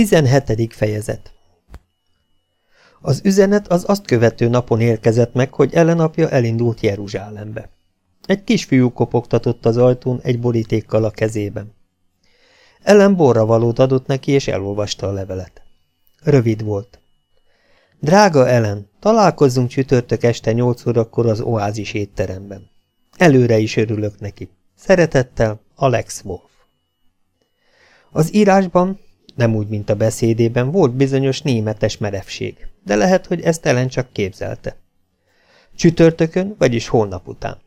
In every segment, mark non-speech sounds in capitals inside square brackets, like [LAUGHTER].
17. fejezet Az üzenet az azt követő napon érkezett meg, hogy Ellen apja elindult Jeruzsálembe. Egy kisfiú kopogtatott az ajtón egy borítékkal a kezében. Ellen borravalót adott neki, és elolvasta a levelet. Rövid volt. Drága Ellen, találkozzunk csütörtök este nyolc órakor az oázis étteremben. Előre is örülök neki. Szeretettel, Alex Wolf. Az írásban nem úgy, mint a beszédében, volt bizonyos németes merevség, de lehet, hogy ezt Ellen csak képzelte. Csütörtökön, vagyis holnap után.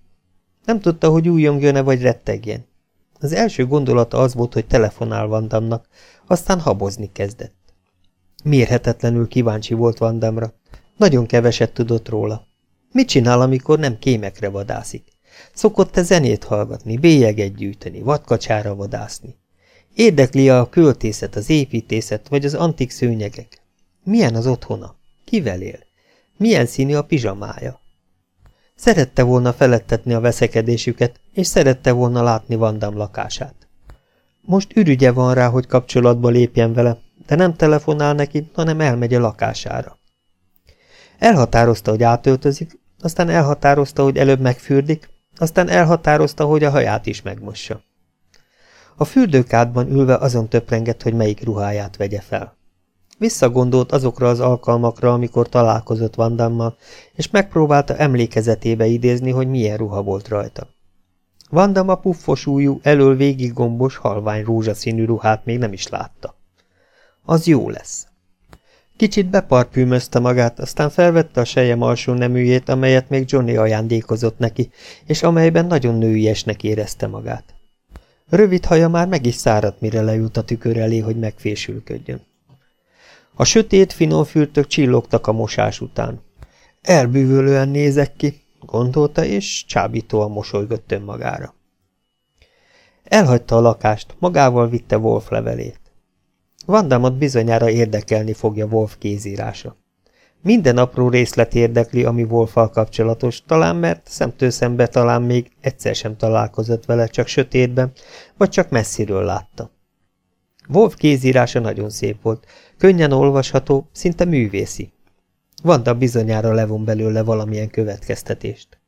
Nem tudta, hogy újjongjön-e vagy rettegjen. Az első gondolata az volt, hogy telefonál Vandamnak, aztán habozni kezdett. Mérhetetlenül kíváncsi volt Vandamra. Nagyon keveset tudott róla. Mit csinál, amikor nem kémekre vadászik? Szokott-e zenét hallgatni, bélyeget gyűjteni, vadkacsára vadászni? Érdekli a költészet, az építészet, vagy az antik szőnyegek? Milyen az otthona? Kivel él? Milyen színű a pizsamája? Szerette volna felettetni a veszekedésüket, és szerette volna látni Vandam lakását. Most ürügye van rá, hogy kapcsolatba lépjen vele, de nem telefonál neki, hanem elmegy a lakására. Elhatározta, hogy átöltözik, aztán elhatározta, hogy előbb megfürdik, aztán elhatározta, hogy a haját is megmossa. A fürdőkádban ülve azon töprengett, hogy melyik ruháját vegye fel. Visszagondolt azokra az alkalmakra, amikor találkozott Vandammal, és megpróbálta emlékezetébe idézni, hogy milyen ruha volt rajta. Vandam a puffos újú, elől végig gombos, halvány rózsaszínű ruhát még nem is látta. Az jó lesz. Kicsit beparpűmözte magát, aztán felvette a sejem alsó neműjét, amelyet még Johnny ajándékozott neki, és amelyben nagyon nőiesnek érezte magát. Rövid haja már meg is száradt, mire leült a tükör elé, hogy megfésülködjön. A sötét, finom fürtök csillogtak a mosás után. Elbűvölően nézek ki, gondolta, és csábítóan mosolygott önmagára. Elhagyta a lakást, magával vitte Wolf levelét. Vandamot bizonyára érdekelni fogja Wolf kézírása. Minden apró részlet érdekli, ami Wolfal kapcsolatos, talán mert szemtől szembe talán még egyszer sem találkozott vele, csak sötétben, vagy csak messziről látta. Wolf kézírása nagyon szép volt, könnyen olvasható, szinte művészi. Vanda bizonyára levon belőle valamilyen következtetést.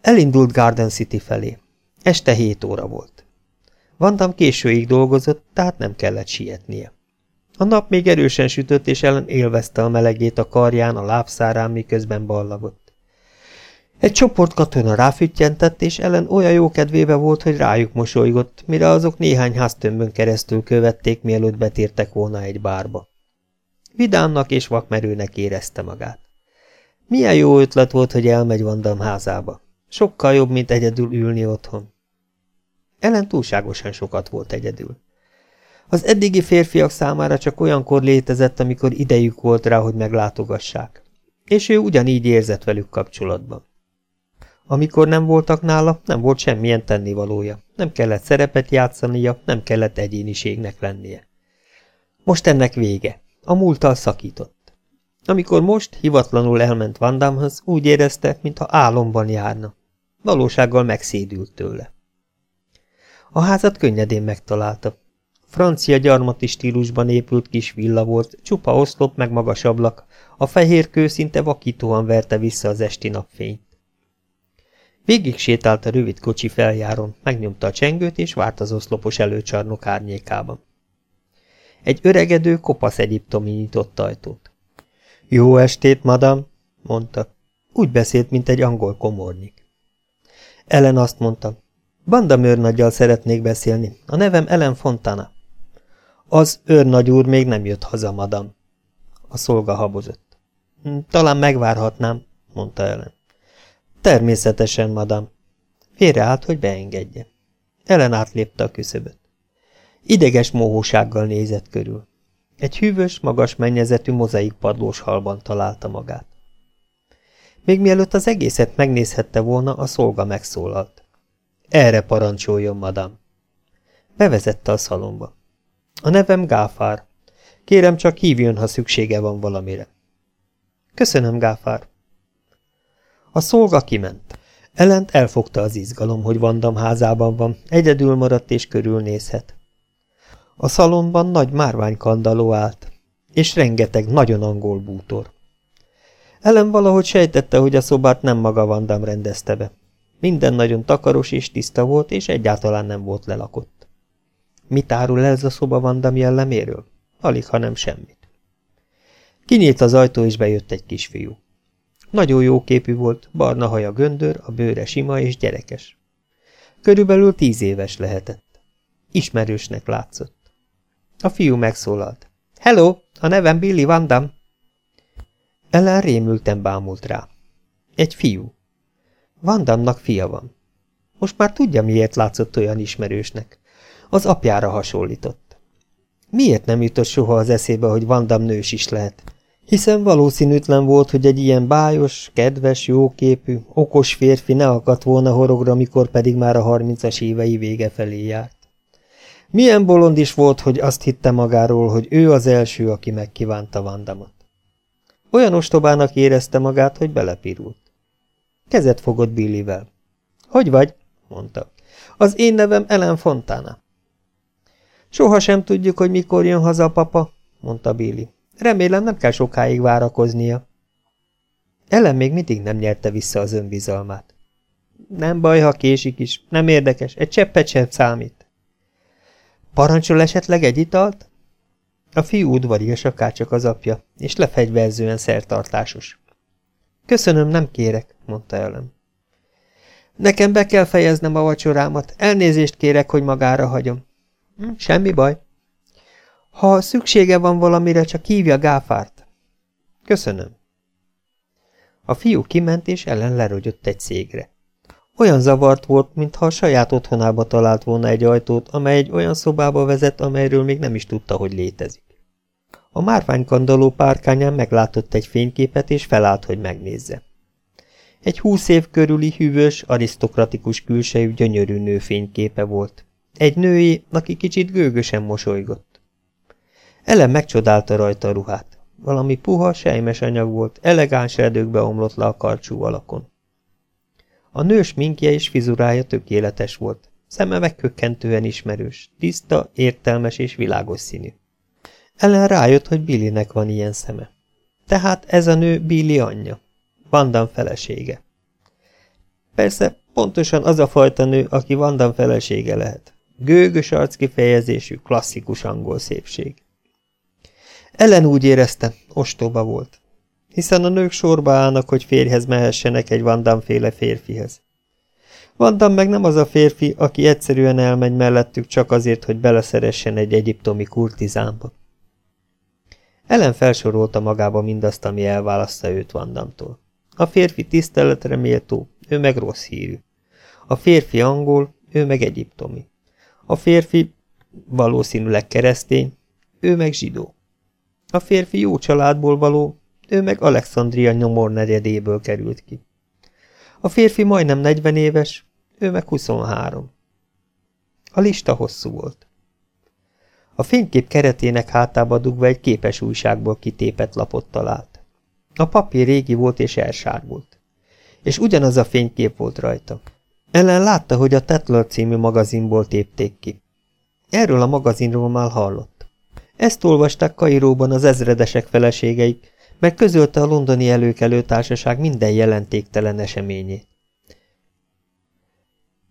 Elindult Garden City felé. Este hét óra volt. Vandam későig dolgozott, tehát nem kellett sietnie. A nap még erősen sütött, és ellen élvezte a melegét a karján, a lábszárán, miközben ballagott. Egy csoport katona ráfüttyentett, és ellen olyan jó kedvébe volt, hogy rájuk mosolygott, mire azok néhány háztömbön keresztül követték, mielőtt betértek volna egy bárba. Vidámnak és vakmerőnek érezte magát. Milyen jó ötlet volt, hogy elmegy Vandam házába. Sokkal jobb, mint egyedül ülni otthon. Ellen túlságosan sokat volt egyedül. Az eddigi férfiak számára csak olyankor létezett, amikor idejük volt rá, hogy meglátogassák. És ő ugyanígy érzett velük kapcsolatban. Amikor nem voltak nála, nem volt semmilyen tennivalója. Nem kellett szerepet játszania, nem kellett egyéniségnek lennie. Most ennek vége. A múlttal szakított. Amikor most hivatlanul elment Vandamhoz, úgy érezte, mintha álomban járna. Valósággal megszédült tőle. A házat könnyedén megtalálta. Francia gyarmati stílusban épült kis villa volt, csupa oszlop meg magas ablak, a fehér kő szinte vakítóan verte vissza az esti napfényt. Végig sétált a rövid kocsi feljáron, megnyomta a csengőt és várt az oszlopos előcsarnok árnyékában. Egy öregedő, kopasz egyiptomi nyitott ajtót. Jó estét, madam, mondta. Úgy beszélt, mint egy angol komornik. Ellen azt mondta, Banda őrnagyjal szeretnék beszélni. A nevem Ellen Fontana. Az őrnagy úr még nem jött haza, madam. A szolga habozott. Hm, talán megvárhatnám, mondta Ellen. Természetesen, madam. Félreállt, hogy beengedje. Ellen átlépte a küszöböt. Ideges mohósággal nézett körül. Egy hűvös, magas mennyezetű mozaik padlós halban találta magát. Még mielőtt az egészet megnézhette volna, a szolga megszólalt. Erre parancsoljon, madam. Bevezette a szalomba. A nevem Gáfár. Kérem csak hívjon, ha szüksége van valamire. Köszönöm, Gáfár. A szolga kiment. Ellent elfogta az izgalom, hogy Vandam házában van, egyedül maradt és körülnézhet. A szalonban nagy márványkandaló állt, és rengeteg nagyon angol bútor. Ellen valahogy sejtette, hogy a szobát nem maga Vandam rendezte be. Minden nagyon takaros és tiszta volt, és egyáltalán nem volt lelakott. Mit árul ez a szoba Vandam jelleméről? Alig, hanem semmit. Kinyílt az ajtó, és bejött egy kisfiú. Nagyon jó képű volt, barna haja göndör, a bőre sima és gyerekes. Körülbelül tíz éves lehetett. Ismerősnek látszott. A fiú megszólalt. Hello, a nevem Billy Vandam. Ellen rémülten bámult rá. Egy fiú. Vandamnak fia van. Most már tudja, miért látszott olyan ismerősnek. Az apjára hasonlított. Miért nem jutott soha az eszébe, hogy Vandam nős is lehet? Hiszen valószínűtlen volt, hogy egy ilyen bájos, kedves, jóképű, okos férfi ne akadt volna horogra, mikor pedig már a harmincas évei vége felé járt. Milyen bolond is volt, hogy azt hitte magáról, hogy ő az első, aki megkívánta Vandamot. Olyan ostobának érezte magát, hogy belepirult. Kezet fogott Billyvel. Hogy vagy? mondta. Az én nevem Ellen Fontana. Soha sem tudjuk, hogy mikor jön haza papa, mondta Billy. Remélem nem kell sokáig várakoznia. Ellen még mindig nem nyerte vissza az önbizalmát. Nem baj, ha késik is. Nem érdekes. Egy cseppet sem számít. Parancsol esetleg egy italt? A fiú udvarias akárcsak az apja, és lefegyverzően szertartásos. Köszönöm, nem kérek, mondta Ellen. Nekem be kell fejeznem a vacsorámat, elnézést kérek, hogy magára hagyom. Hm, semmi baj. Ha szüksége van valamire, csak hívja Gáfárt. Köszönöm. A fiú kiment, és ellen lerogyott egy szégre. Olyan zavart volt, mintha a saját otthonába talált volna egy ajtót, amely egy olyan szobába vezet, amelyről még nem is tudta, hogy létezik. A márványkandaló párkányán meglátott egy fényképet, és felállt, hogy megnézze. Egy húsz év körüli hűvös, arisztokratikus külsejű gyönyörű nő fényképe volt. Egy női, aki kicsit gőgösen mosolygott. Ellen megcsodálta rajta a ruhát. Valami puha, sejmes anyag volt, elegáns erdőkbe omlott le a karcsú alakon. A nős minkje és fizurája tökéletes volt, szeme megkökkentően ismerős, tiszta, értelmes és világos színű. Ellen rájött, hogy Billynek van ilyen szeme. Tehát ez a nő Billy anyja, Vandan felesége. Persze, pontosan az a fajta nő, aki Vandan felesége lehet. Gőgös arckifejezésű, klasszikus angol szépség. Ellen úgy érezte, ostoba volt, hiszen a nők sorba állnak, hogy férjhez mehessenek egy Vandam féle férfihez. Vandam meg nem az a férfi, aki egyszerűen elmegy mellettük csak azért, hogy beleszeressen egy egyiptomi kurtizánba. Ellen felsorolta magába mindazt, ami elválaszta őt Vandamtól. A férfi tiszteletre méltó, ő meg rossz hírű. A férfi angol, ő meg egyiptomi. A férfi valószínűleg keresztény, ő meg zsidó. A férfi jó családból való, ő meg Alexandria nyomor negyedéből került ki. A férfi majdnem 40 éves, ő meg 23. A lista hosszú volt. A fénykép keretének hátába dugva egy képes újságból kitépett lapot talált. A papír régi volt és elsárgult. És ugyanaz a fénykép volt rajta. Ellen látta, hogy a Tetler című magazinból tépték ki. Erről a magazinról már hallott. Ezt olvasták Kairóban az ezredesek feleségeik, meg közölte a londoni előkelő társaság minden jelentéktelen eseményét.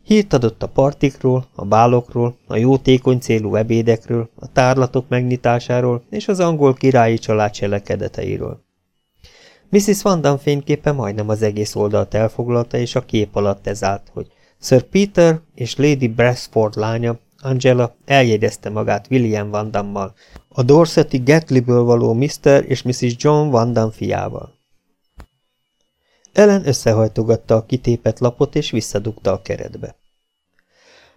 Hírt adott a partikról, a bálokról, a jótékony célú ebédekről, a tárlatok megnyitásáról és az angol királyi család cselekedeteiről. Mrs. Van fényképe majdnem az egész oldalt elfoglalta, és a kép alatt ez állt, hogy Sir Peter és Lady Brasford lánya, Angela eljegyezte magát William Van Dammal, a Dorseti Gatliből való Mr. és Mrs. John Van Dam fiával. Ellen összehajtogatta a kitépet lapot, és visszadugta a keretbe.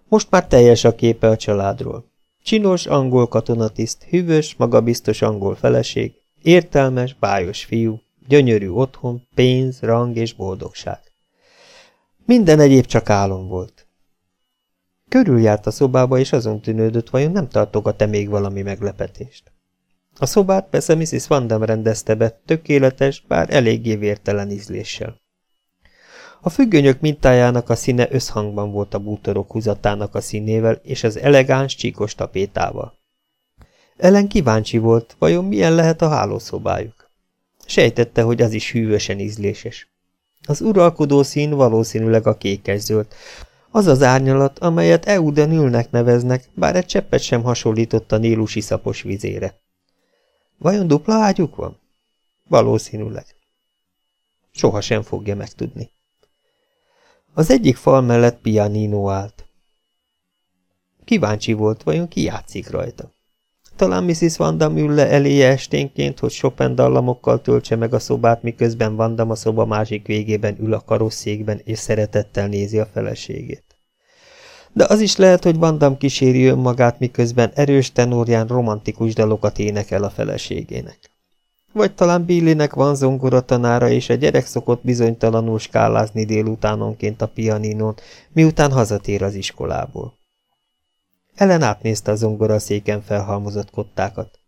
Most már teljes a képe a családról. Csinos angol katonatiszt, hűvös, magabiztos angol feleség, értelmes, bájos fiú, gyönyörű otthon, pénz, rang és boldogság. Minden egyéb csak álom volt. Körüljárt a szobába, és azon tűnődött, vajon nem tartogat-e még valami meglepetést. A szobát persze Mrs. Vandam rendezte be, tökéletes, bár eléggé vértelen ízléssel. A függönyök mintájának a színe összhangban volt a bútorok húzatának a színével és az elegáns csíkos tapétával. Ellen kíváncsi volt, vajon milyen lehet a hálószobájuk. Sejtette, hogy az is hűvösen ízléses. Az uralkodó szín valószínűleg a kékes-zöld. Az az árnyalat, amelyet Eudenülnek neveznek, bár egy cseppet sem hasonlított a nílusi szapos vizére. Vajon dupla ágyuk van? Valószínűleg. Soha sem fogja megtudni. Az egyik fal mellett pianino állt. Kíváncsi volt, vajon ki játszik rajta. Talán Mrs. Vanda Mülle eléje esténként, hogy Chopin dallamokkal töltse meg a szobát, miközben Vandam a szoba másik végében ül a karosszékben, és szeretettel nézi a feleségét. De az is lehet, hogy Vandam kíséri önmagát, miközben erős tenorján romantikus dalokat énekel a feleségének. Vagy talán Billynek van zongoratanára, és a gyerek szokott bizonytalanul skálázni délutánonként a pianinon, miután hazatér az iskolából. Ellen átnézte a zongoraszéken felhalmozott kottákat.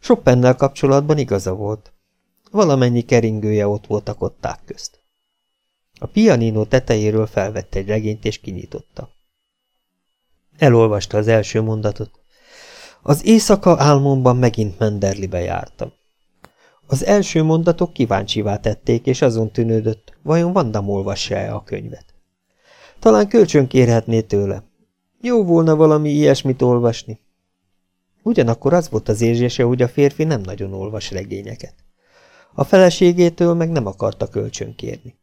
Chopennel kapcsolatban igaza volt. Valamennyi keringője ott volt a kották közt. A pianino tetejéről felvette egy regényt és kinyitotta. Elolvasta az első mondatot. Az éjszaka álmomban megint Menderlibe jártam. Az első mondatok kíváncsivá tették, és azon tűnődött, vajon Vandam olvassa-e a könyvet. Talán kölcsön kérhetné tőle, jó volna valami ilyesmit olvasni. Ugyanakkor az volt az érzése, hogy a férfi nem nagyon olvas regényeket. A feleségétől meg nem akarta kölcsönkérni.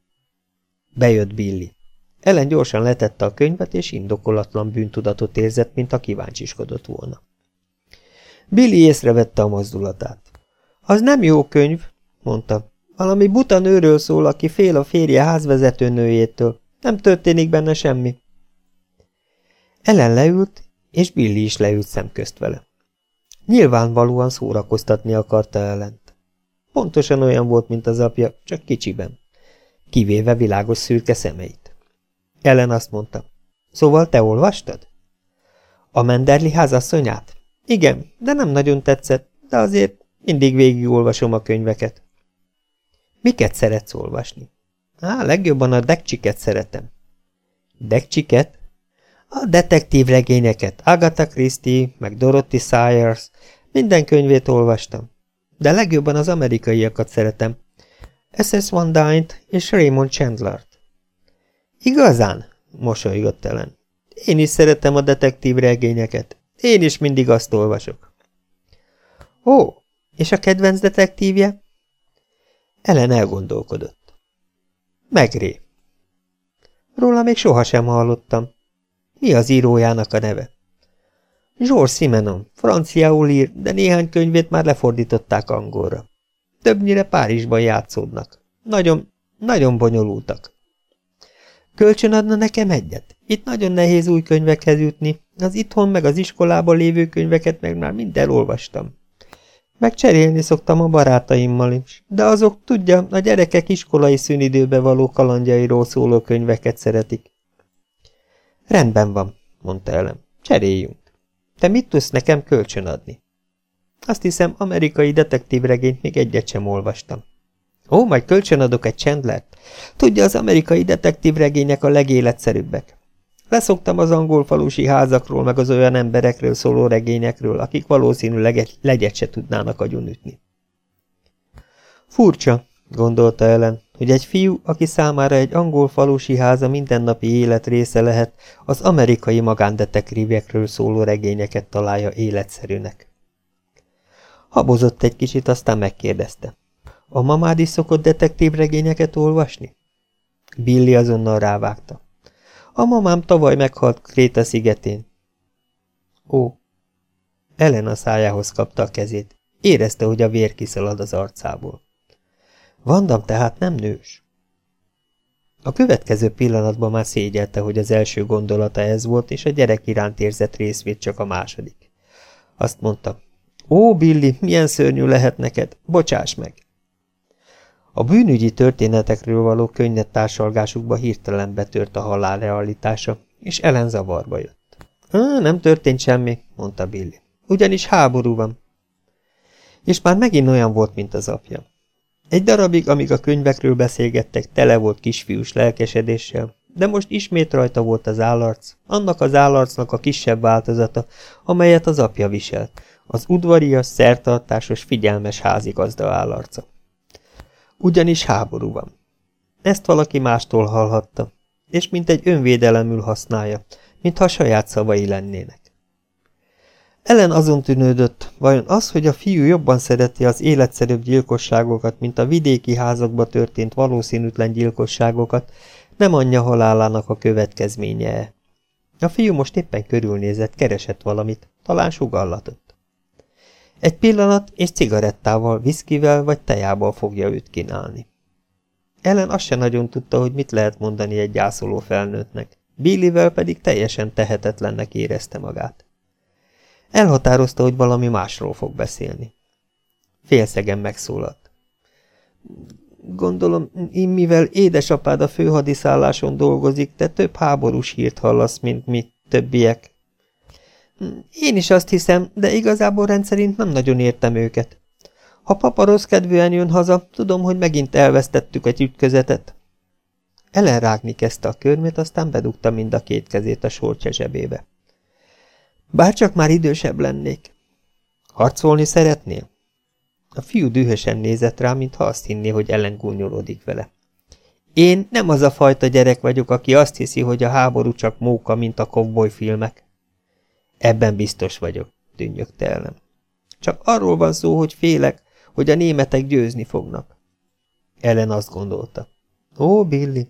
Bejött Billy. Ellen gyorsan letette a könyvet, és indokolatlan bűntudatot érzett, mint a kíváncsiskodott volna. Billy észrevette a mozdulatát. Az nem jó könyv, mondta. Valami buta nőről szól, aki fél a férje házvezető nőjétől. Nem történik benne semmi. Ellen leült, és Billy is leült szemközt vele. Nyilvánvalóan szórakoztatni akarta ellent. Pontosan olyan volt, mint az apja, csak kicsiben. Kivéve világos szürke szemeit. Ellen azt mondta, szóval te olvastad? A Menderli házasszonyát? Igen, de nem nagyon tetszett, de azért mindig végigolvasom a könyveket. Miket szeretsz olvasni? Á, legjobban a dekcsiket szeretem. Dekcsiket? A detektív regényeket, Agatha Christie, meg Dorothy Sayers, minden könyvét olvastam. De legjobban az amerikaiakat szeretem. S.S. Van Dyne-t és Raymond Chandler-t. Igazán? mosolygott ellen. Én is szeretem a detektív regényeket. Én is mindig azt olvasok. Ó, és a kedvenc detektívje? Ellen elgondolkodott. Megré. Róla még sohasem hallottam. Mi az írójának a neve? Georges Simenon, franciául ír, de néhány könyvét már lefordították angolra. Többnyire Párizsban játszódnak. Nagyon, nagyon bonyolultak. Kölcsön adna nekem egyet? Itt nagyon nehéz új könyvekhez jutni, az itthon meg az iskolában lévő könyveket meg már mind elolvastam. Meg szoktam a barátaimmal is, de azok, tudja, a gyerekek iskolai szünidőbe való kalandjairól szóló könyveket szeretik. Rendben van, mondta Ellen. Cseréljünk. Te mit tudsz nekem kölcsön adni? Azt hiszem, amerikai detektív regényt még egyet sem olvastam. Ó, majd kölcsön adok egy Chandlert. Tudja, az amerikai detektív regények a legéletszerűbbek. Leszoktam az angol falusi házakról, meg az olyan emberekről szóló regényekről, akik valószínűleg legyet se tudnának agyonütni. Furcsa, gondolta Ellen, hogy egy fiú, aki számára egy angol falusi háza mindennapi élet része lehet, az amerikai magándetektívekről szóló regényeket találja életszerűnek. Habozott egy kicsit, aztán megkérdezte. A mamád is szokott detektív regényeket olvasni? Billy azonnal rávágta. A mamám tavaly meghalt Kréta szigetén. Ó. Ellen a szájához kapta a kezét. Érezte, hogy a vér kiszalad az arcából. Vandam tehát nem nős. A következő pillanatban már szégyelte, hogy az első gondolata ez volt, és a gyerek iránt érzett részvét csak a második. Azt mondta, ó, Billy, milyen szörnyű lehet neked, bocsáss meg! A bűnügyi történetekről való könnyed társalgásukba hirtelen betört a halál realitása, és Ellen zavarba jött. Nem történt semmi, mondta Billy. Ugyanis háború van. És már megint olyan volt, mint az apja. Egy darabig, amíg a könyvekről beszélgettek, tele volt kisfiús lelkesedéssel, de most ismét rajta volt az állarc, annak az állarcnak a kisebb változata, amelyet az apja viselt, Az udvarias, szertartásos, figyelmes házigazda állarca. Ugyanis háború van. Ezt valaki mástól hallhatta, és mint egy önvédelemül használja, mintha saját szavai lennének. Ellen azon tűnődött, vajon az, hogy a fiú jobban szereti az életszerűbb gyilkosságokat, mint a vidéki házakba történt valószínűtlen gyilkosságokat, nem anyja halálának a következménye -e. A fiú most éppen körülnézett, keresett valamit, talán sugallatott. Egy pillanat és cigarettával, viszkivel vagy tejából fogja őt kínálni. Ellen azt se nagyon tudta, hogy mit lehet mondani egy gyászoló felnőttnek, Billyvel pedig teljesen tehetetlennek érezte magát. Elhatározta, hogy valami másról fog beszélni. Félszegen megszólalt. Gondolom, mivel édesapád a főhadiszálláson dolgozik, te több háborús hírt hallasz, mint mi többiek. Én is azt hiszem, de igazából rendszerint nem nagyon értem őket. Ha papa rossz kedvűen jön haza, tudom, hogy megint elvesztettük egy ütközetet. Ellenrágni kezdte a körmét, aztán bedugta mind a két kezét a sorcsa zsebébe. Bárcsak már idősebb lennék. Harcolni szeretnél? A fiú dühösen nézett rá, mintha azt hinné, hogy ellengúnyolódik vele. Én nem az a fajta gyerek vagyok, aki azt hiszi, hogy a háború csak móka, mint a cowboy filmek. Ebben biztos vagyok, dünnyögte ellen. Csak arról van szó, hogy félek, hogy a németek győzni fognak. Ellen azt gondolta. Ó, Billy,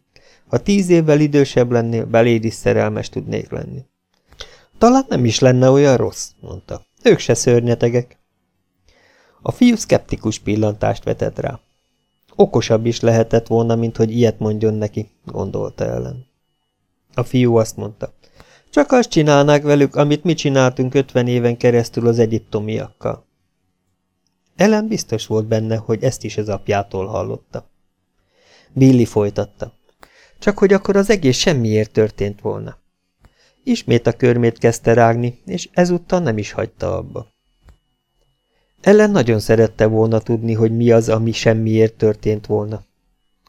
ha tíz évvel idősebb lennél, beléd is szerelmes tudnék lenni. Talán nem is lenne olyan rossz, mondta. Ők se szörnyetegek. A fiú szkeptikus pillantást vetett rá. Okosabb is lehetett volna, mint hogy ilyet mondjon neki, gondolta ellen. A fiú azt mondta. Csak azt csinálnák velük, amit mi csináltunk ötven éven keresztül az egyiptomiakkal. Ellen biztos volt benne, hogy ezt is az apjától hallotta. Billy folytatta. Csak hogy akkor az egész semmiért történt volna. Ismét a körmét kezdte rágni, és ezúttal nem is hagyta abba. Ellen nagyon szerette volna tudni, hogy mi az, ami semmiért történt volna.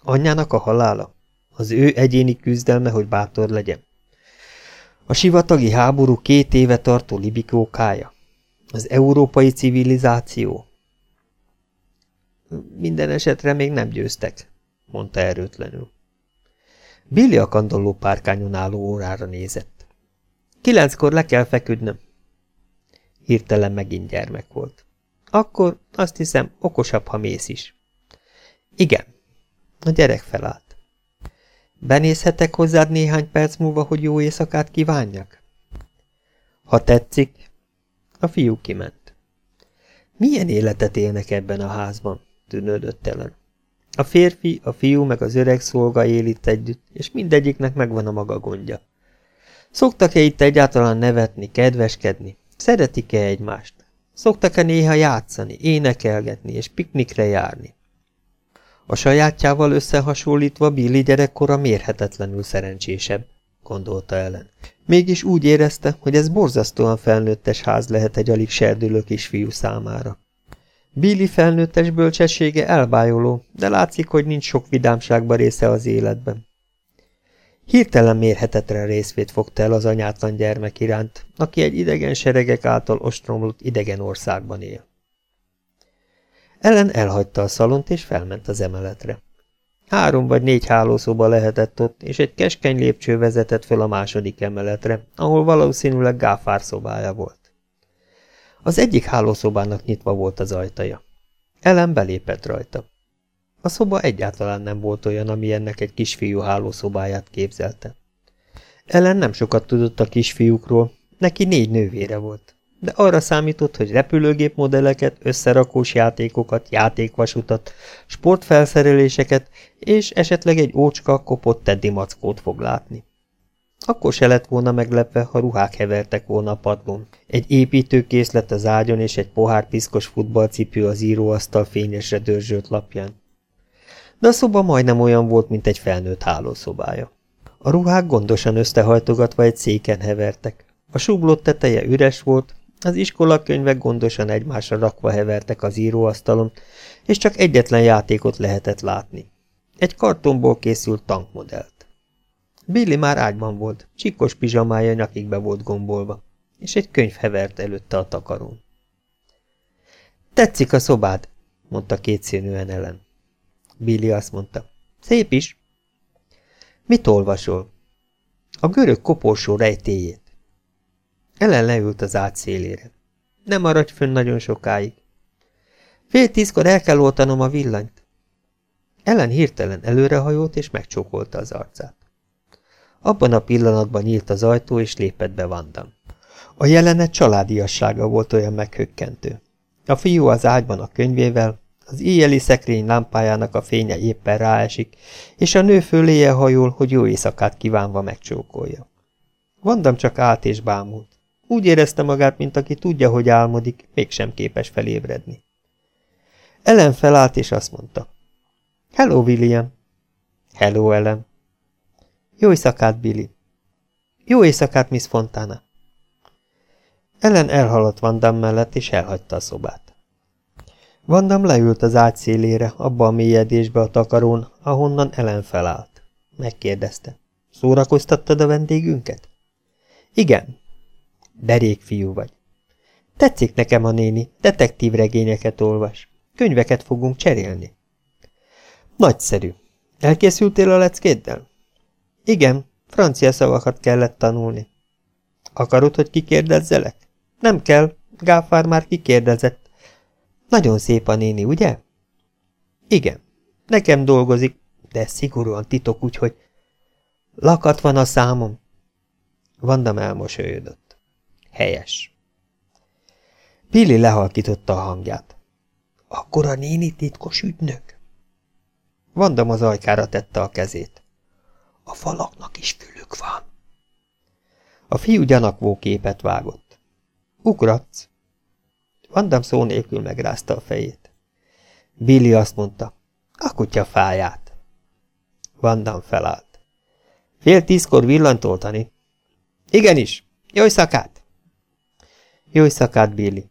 Anyjának a halála? Az ő egyéni küzdelme, hogy bátor legyen? A sivatagi háború két éve tartó libikókája? Az európai civilizáció? Minden esetre még nem győztek, mondta erőtlenül. Billy a kandalló párkányon álló órára nézett. Kilenckor le kell feküdnöm. Hirtelen megint gyermek volt. Akkor azt hiszem, okosabb, ha mész is. Igen. A gyerek felállt. Benézhetek hozzád néhány perc múlva, hogy jó éjszakát kívánjak? Ha tetszik. A fiú kiment. Milyen életet élnek ebben a házban? tűnődött ellen. A férfi, a fiú meg az öreg szolga él itt együtt, és mindegyiknek megvan a maga gondja. Szoktak-e itt egyáltalán nevetni, kedveskedni? Szeretik-e egymást? Szoktak-e néha játszani, énekelgetni és piknikre járni? A sajátjával összehasonlítva Billy gyerekkora mérhetetlenül szerencsésebb, gondolta ellen. Mégis úgy érezte, hogy ez borzasztóan felnőttes ház lehet egy alig serdülő kisfiú számára. Billy felnőttes bölcsessége elbájoló, de látszik, hogy nincs sok vidámságba része az életben. Hirtelen mérhetetre részvét fogta el az anyátlan gyermek iránt, aki egy idegen seregek által ostromlott idegen országban él. Ellen elhagyta a szalont és felment az emeletre. Három vagy négy hálószoba lehetett ott, és egy keskeny lépcső vezetett föl a második emeletre, ahol valószínűleg gáfár szobája volt. Az egyik hálószobának nyitva volt az ajtaja. Ellen belépett rajta. A szoba egyáltalán nem volt olyan, ami ennek egy kisfiú hálószobáját képzelte. Ellen nem sokat tudott a kisfiúkról, neki négy nővére volt, de arra számított, hogy repülőgép modelleket, összerakós játékokat, játékvasutat, sportfelszereléseket és esetleg egy ócska, kopott teddy mackót fog látni. Akkor se lett volna meglepve, ha ruhák hevertek volna a padlón. Egy építőkészlet az ágyon és egy pohár piszkos futballcipő az íróasztal fényesre dörzsölt lapján. De a szoba majdnem olyan volt, mint egy felnőtt hálószobája. A ruhák gondosan összehajtogatva egy széken hevertek. A sublott teteje üres volt, az iskolakönyvek gondosan egymásra rakva hevertek az íróasztalon, és csak egyetlen játékot lehetett látni. Egy kartonból készült tankmodellt. Billy már ágyban volt, csikos pizsamája nyakig be volt gombolva, és egy könyv hevert előtte a takarón. Tetszik a szobád, mondta kétszínűen ellen. Billy azt mondta. Szép is. Mit olvasol? A görög koporsó rejtéjét. Ellen leült az ágy szélére. Nem maradj fönn nagyon sokáig. Fél tízkor el kell oltanom a villanyt. Ellen hirtelen előrehajolt és megcsókolta az arcát. Abban a pillanatban nyílt az ajtó, és lépett be Vandam. A jelenet családiassága volt olyan meghökkentő. A fiú az ágyban a könyvével, az éjjeli szekrény lámpájának a fénye éppen ráesik, és a nő föléje hajol, hogy jó éjszakát kívánva megcsókolja. Vandam csak állt és bámult. Úgy érezte magát, mint aki tudja, hogy álmodik, mégsem képes felébredni. Ellen felállt, és azt mondta. Hello, William. Hello, Ellen. Jó éjszakát, Billy. Jó éjszakát, Miss Fontana. Ellen elhaladt Vandam mellett, és elhagyta a szobát. Vandam leült az ágy szélére, abba a mélyedésbe a takarón, ahonnan Ellen felállt. Megkérdezte. Szórakoztattad a vendégünket? Igen. Derék fiú vagy. Tetszik nekem a néni, detektív regényeket olvas. Könyveket fogunk cserélni. Nagyszerű. Elkészültél a leckéddel? Igen, francia szavakat kellett tanulni. Akarod, hogy kikérdezzelek? Nem kell, Gáfár már kikérdezett. Nagyon szép a néni, ugye? Igen, nekem dolgozik, de szigorúan titok, úgyhogy... Lakat van a számom. Vandam elmosolyodott. Helyes. Billy lehalkította a hangját. Akkor a néni titkos ügynök? Vandam az ajkára tette a kezét. A falaknak is fülük van. A fiú gyanakvó képet vágott. Ugratsz? Vandam szó nélkül megrázta a fejét. Billy azt mondta, a kutya fáját. Vandam felállt. Fél tízkor villantoltani. Igenis, jó szakát! Jó szakát, Billy.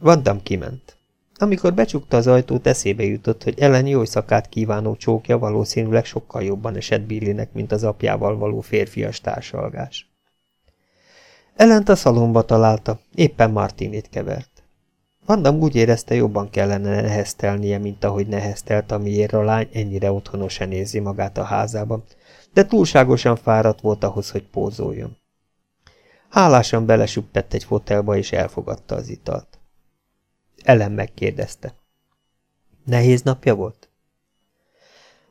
Vandam kiment. Amikor becsukta az ajtót, eszébe jutott, hogy Ellen jó szakát kívánó csókja valószínűleg sokkal jobban esett Billynek, mint az apjával való férfias társalgás. Ellent a szalomba találta, éppen Martinét kevert. Vandam úgy érezte, jobban kellene neheztelnie, mint ahogy neheztelt, amiért a lány ennyire otthonosan érzi magát a házában, de túlságosan fáradt volt ahhoz, hogy pózoljon. Hálásan belesüppett egy fotelba, és elfogadta az italt. Ellen megkérdezte. Nehéz napja volt?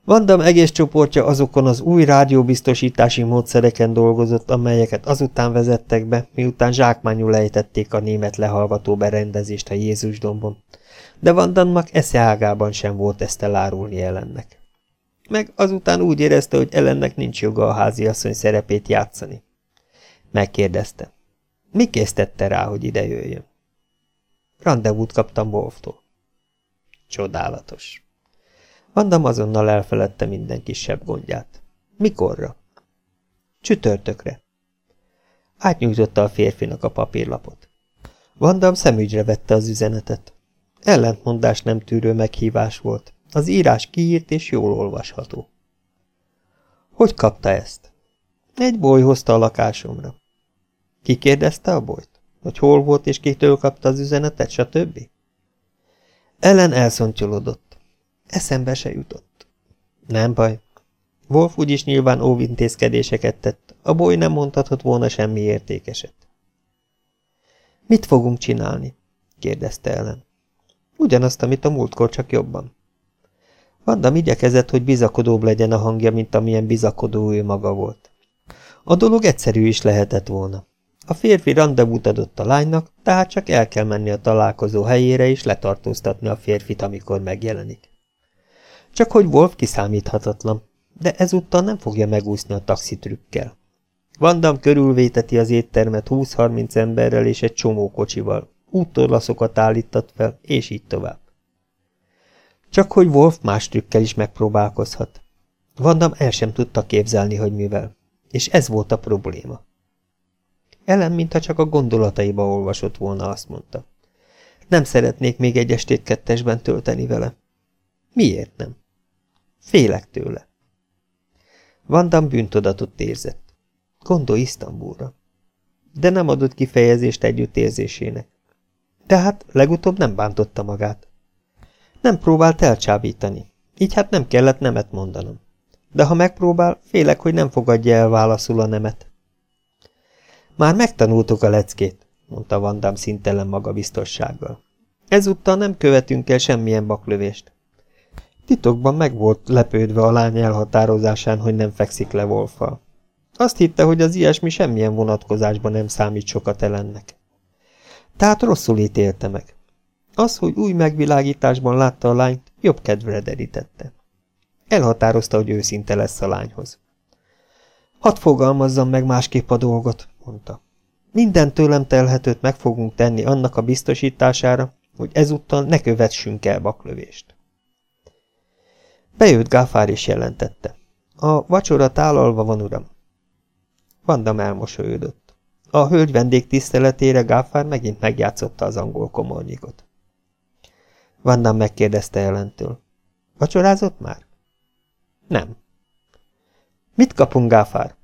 Vandam egész csoportja azokon az új rádióbiztosítási módszereken dolgozott, amelyeket azután vezettek be, miután zsákmányul ejtették a német lehallgató berendezést a Jézus dombon, de Vandamnak esze ágában sem volt ezt elárulni ellennek. Meg azután úgy érezte, hogy ellennek nincs joga a háziasszony szerepét játszani. Megkérdezte. Mi késztette rá, hogy ide jöjjön? Rendezvút kaptam Wolftól. Csodálatos. Vandam azonnal elfeledte minden kisebb gondját. Mikorra? Csütörtökre. Átnyújtotta a férfinak a papírlapot. Vandam szemügyre vette az üzenetet. Ellentmondás nem tűrő meghívás volt. Az írás kiírt és jól olvasható. Hogy kapta ezt? Egy boly hozta a lakásomra. Ki kérdezte a bolyt? Hogy hol volt és kitől kapta az üzenetet, stb.? Ellen elszontyolodott. Eszembe se jutott. Nem baj. Wolf úgyis nyilván óvintézkedéseket tett, a boly nem mondhatott volna semmi értékeset. Mit fogunk csinálni? kérdezte Ellen. Ugyanazt, amit a múltkor, csak jobban. Vandam igyekezett, hogy bizakodóbb legyen a hangja, mint amilyen bizakodó ő maga volt. A dolog egyszerű is lehetett volna. A férfi rendezvút adott a lánynak, tehát csak el kell menni a találkozó helyére és letartóztatni a férfit, amikor megjelenik. Csak hogy Wolf kiszámíthatatlan, de ezúttal nem fogja megúszni a taxitrükkel. Vandam körülvéteti az éttermet 20-30 emberrel és egy csomó kocsival, úttorlaszokat állítat fel, és így tovább. Csak hogy Wolf más trükkel is megpróbálkozhat. Vandam el sem tudta képzelni, hogy mivel, és ez volt a probléma. Ellen, mintha csak a gondolataiba olvasott volna, azt mondta. Nem szeretnék még egy estét kettesben tölteni vele. Miért nem? Félek tőle. Vandam bűntudatot érzett. Gondol Isztambulra. De nem adott kifejezést együttérzésének. Tehát legutóbb nem bántotta magát. Nem próbált elcsábítani, így hát nem kellett nemet mondanom. De ha megpróbál, félek, hogy nem fogadja el válaszul a nemet. Már megtanultuk a leckét, mondta Vandám szintelen magabiztossággal. Ezúttal nem követünk el semmilyen baklövést. Titokban meg volt lepődve a lány elhatározásán, hogy nem fekszik le Wolffal. Azt hitte, hogy az ilyesmi semmilyen vonatkozásban nem számít sokat elennek. Tehát rosszul ítélte meg. Az, hogy új megvilágításban látta a lányt, jobb kedvre derítette. Elhatározta, hogy őszinte lesz a lányhoz. Hadd fogalmazzam meg másképp a dolgot, mondta. Minden tőlem telhetőt meg fogunk tenni annak a biztosítására, hogy ezúttal ne kövessünk el baklövést. Bejött Gáfár is jelentette. A vacsora tálalva van, uram. Vandam elmosolyodott. A hölgy vendég tiszteletére Gáfár megint megjátszotta az angol komornyikot. Vandam megkérdezte ellentől. Vacsorázott már? Nem. Mit kapunk, Gáfár?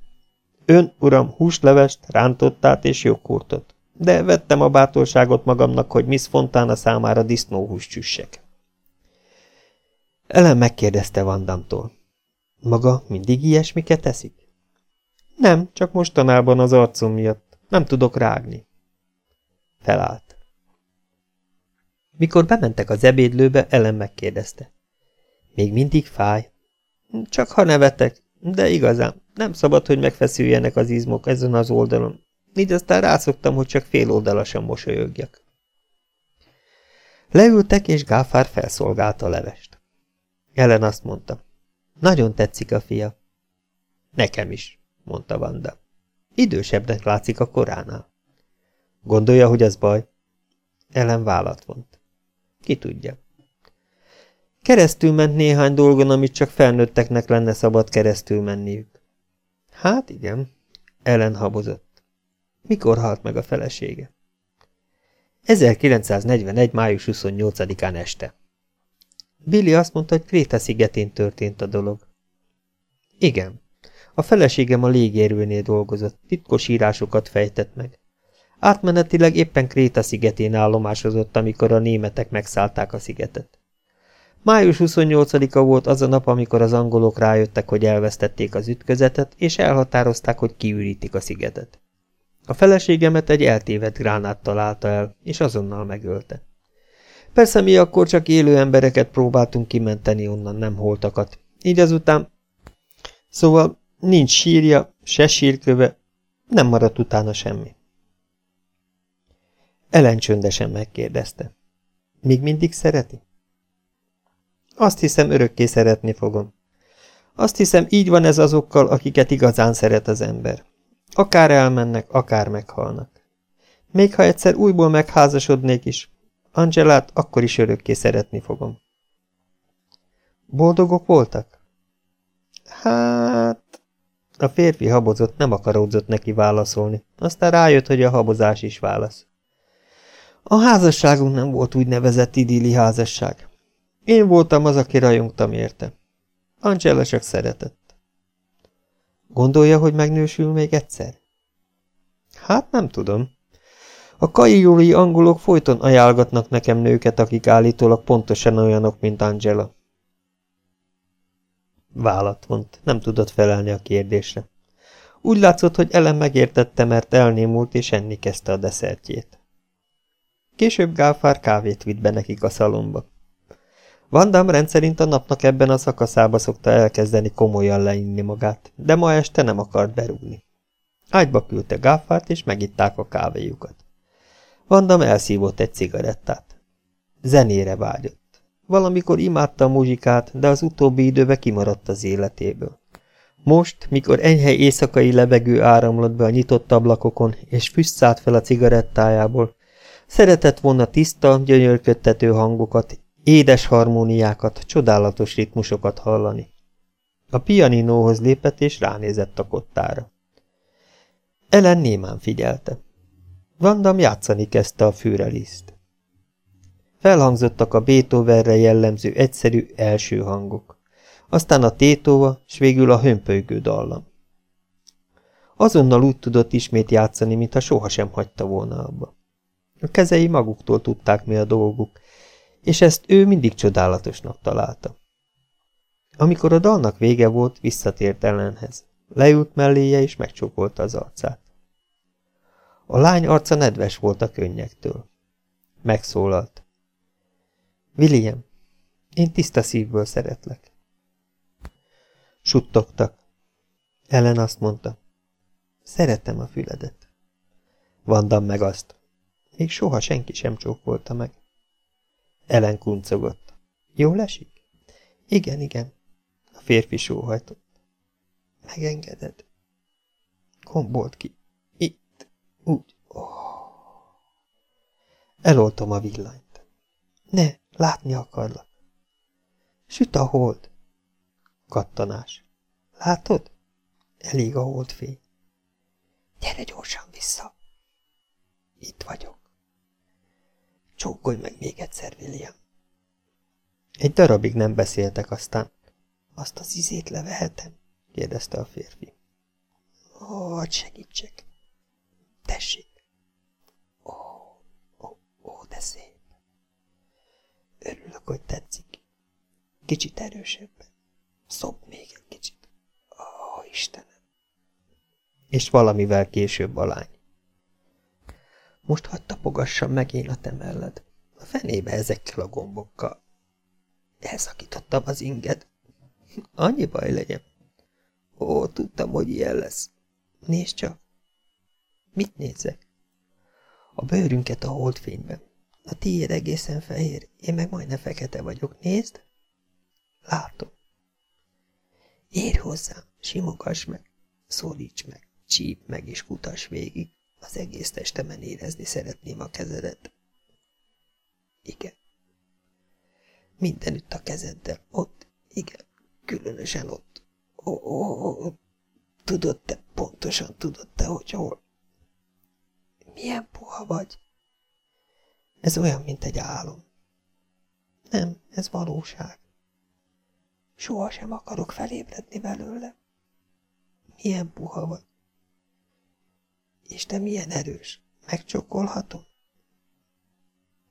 Ön, uram, húslevest, rántottát és joghurtot. De vettem a bátorságot magamnak, hogy Miss Fontana számára disznóhús csüssek. Ellen megkérdezte Vandamtól. Maga mindig ilyesmiket eszik? Nem, csak mostanában az arcom miatt. Nem tudok rágni. Felállt. Mikor bementek az ebédlőbe, Ellen megkérdezte. Még mindig fáj? Csak ha nevetek, de igazán, nem szabad, hogy megfeszüljenek az izmok ezen az oldalon. Így aztán rászoktam, hogy csak fél oldalasan mosolyogjak. Leültek, és Gáfár felszolgálta a levest. Ellen azt mondta. Nagyon tetszik a fia. Nekem is, mondta Vanda. Idősebbnek látszik a koránál. Gondolja, hogy az baj? Ellen vállat vont. Ki tudja. Keresztül ment néhány dolgon, amit csak felnőtteknek lenne szabad keresztül menniük. Hát igen, Ellen habozott. Mikor halt meg a felesége? 1941. május 28-án este. Billy azt mondta, hogy Kréta szigetén történt a dolog. Igen. A feleségem a légierőnél dolgozott, titkos írásokat fejtett meg. Átmenetileg éppen Kréta szigetén állomásozott, amikor a németek megszállták a szigetet. Május 28-a volt az a nap, amikor az angolok rájöttek, hogy elvesztették az ütközetet, és elhatározták, hogy kiürítik a szigetet. A feleségemet egy eltévedt gránát találta el, és azonnal megölte. Persze mi akkor csak élő embereket próbáltunk kimenteni onnan, nem holtakat. Így azután... Szóval nincs sírja, se sírköve, nem maradt utána semmi. Ellen csöndesen megkérdezte. Még mindig szereti? Azt hiszem, örökké szeretni fogom. Azt hiszem, így van ez azokkal, akiket igazán szeret az ember. Akár elmennek, akár meghalnak. Még ha egyszer újból megházasodnék is, Angelát akkor is örökké szeretni fogom. Boldogok voltak? Hát... A férfi habozott, nem akaródzott neki válaszolni. Aztán rájött, hogy a habozás is válasz. A házasságunk nem volt úgynevezett idilli házasság. Én voltam az, aki rajongtam érte. Angela csak szeretett. Gondolja, hogy megnősül még egyszer? Hát nem tudom. A kaiói angolok folyton ajánlgatnak nekem nőket, akik állítólag pontosan olyanok, mint Angela. Vállat vont, nem tudott felelni a kérdésre. Úgy látszott, hogy Ellen megértette, mert elnémult, és enni kezdte a desszertjét. Később Gáfár kávét vitt be nekik a szalomba. Vandam rendszerint a napnak ebben a szakaszába szokta elkezdeni komolyan leinni magát, de ma este nem akart berúgni. Ágyba küldte Gáfárt, és megitták a kávéjukat. Vandam elszívott egy cigarettát. Zenére vágyott. Valamikor imádta a muzsikát, de az utóbbi időben kimaradt az életéből. Most, mikor enyhe éjszakai levegő áramlott be a nyitott ablakokon, és füst szállt fel a cigarettájából, szeretett volna tiszta, gyönyörködtető hangokat, édes harmóniákat, csodálatos ritmusokat hallani. A pianinóhoz lépett, és ránézett a kottára. Ellen némán figyelte. Vandam játszani kezdte a fűreliszt. Felhangzottak a Beethovenre jellemző egyszerű első hangok, aztán a tétóva, s végül a hömpölygő dallam. Azonnal úgy tudott ismét játszani, mintha sohasem hagyta volna abba. A kezei maguktól tudták, mi a dolguk, és ezt ő mindig csodálatosnak találta. Amikor a dalnak vége volt, visszatért ellenhez. Leült melléje, és megcsókolta az arcát. A lány arca nedves volt a könnyektől. Megszólalt. William, én tiszta szívből szeretlek. Suttogtak. Ellen azt mondta. Szeretem a füledet. Vandam meg azt. Még soha senki sem csókolta meg. Ellen kuncogott. Jól esik? Igen, igen. A férfi sóhajtott. Megengeded? Kombolt ki. Úgy. Oh. Eloltom a villanyt. Ne, látni akarlak. Süt a hold. Kattanás. Látod? Elég a holdfény. Gyere gyorsan vissza. Itt vagyok. Csókolj meg még egyszer, William. Egy darabig nem beszéltek, aztán azt az izét levehetem? kérdezte a férfi. Hogy segítsek. Tessék. Ó, ó, ó, de szép. Örülök, hogy tetszik. Kicsit erősebben. Szob még egy kicsit. Ó, Istenem. És valamivel később a lány. Most hadd tapogassam meg én a te melled. A fenébe ezekkel a gombokkal. Elszakítottam az inged. Annyi baj legyen. Ó, tudtam, hogy ilyen lesz. Nézd csak. Mit nézzek? A bőrünket a holdfényben. A tiéd egészen fehér, én meg majdnem fekete vagyok. Nézd. Látom. Érj hozzám, simogass meg, szólíts meg, csíp meg és kutas végig. Az egész testemen érezni szeretném a kezedet. Igen. Mindenütt a kezeddel. Ott, igen, különösen ott. Ó, ó, ó, tudod te, pontosan tudod te, hogy hol. Milyen puha vagy? Ez olyan, mint egy álom. Nem, ez valóság. Soha sem akarok felébredni belőle. Milyen puha vagy. És te milyen erős. Megcsokolhatom?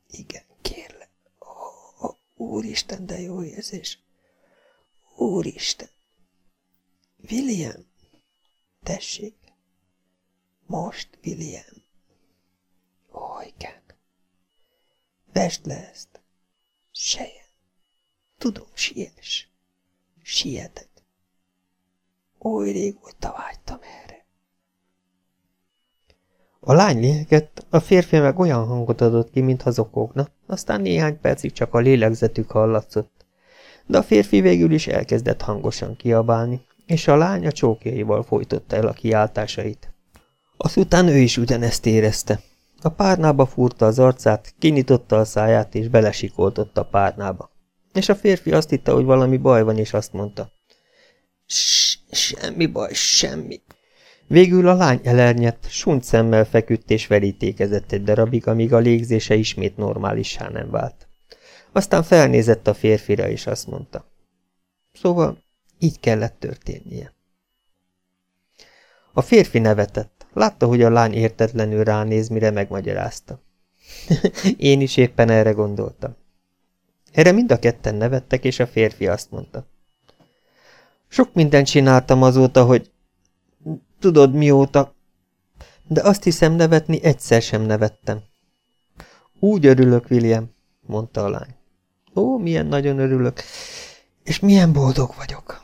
Igen, kérlek. Ó, ó, úristen, de jó érzés. Úristen. William, tessék. Most, William. Ó, igen. Vesd le ezt. Sejen. Tudom, siess. Sietek. Oly régóta vágytam erre. A lány lélekett, a férfi meg olyan hangot adott ki, mintha zokogna, aztán néhány percig csak a lélegzetük hallatszott. De a férfi végül is elkezdett hangosan kiabálni, és a lány a csókjaival folytotta el a kiáltásait. Azután ő is ugyanezt érezte. A párnába fúrta az arcát, kinyitotta a száját és belesikoltott a párnába. És a férfi azt hitte, hogy valami baj van, és azt mondta. Semmi baj, semmi. Végül a lány elernyett, sunt szemmel feküdt és verítékezett egy darabig, amíg a légzése ismét normálissá nem vált. Aztán felnézett a férfira, és azt mondta. Szóval így kellett történnie. A férfi nevetett. Látta, hogy a lány értetlenül ránéz, mire megmagyarázta. [LAUGHS] Én is éppen erre gondoltam. Erre mind a ketten nevettek, és a férfi azt mondta. Sok mindent csináltam azóta, hogy... Tudod mióta... De azt hiszem nevetni egyszer sem nevettem. Úgy örülök, William, mondta a lány. Ó, milyen nagyon örülök, és milyen boldog vagyok.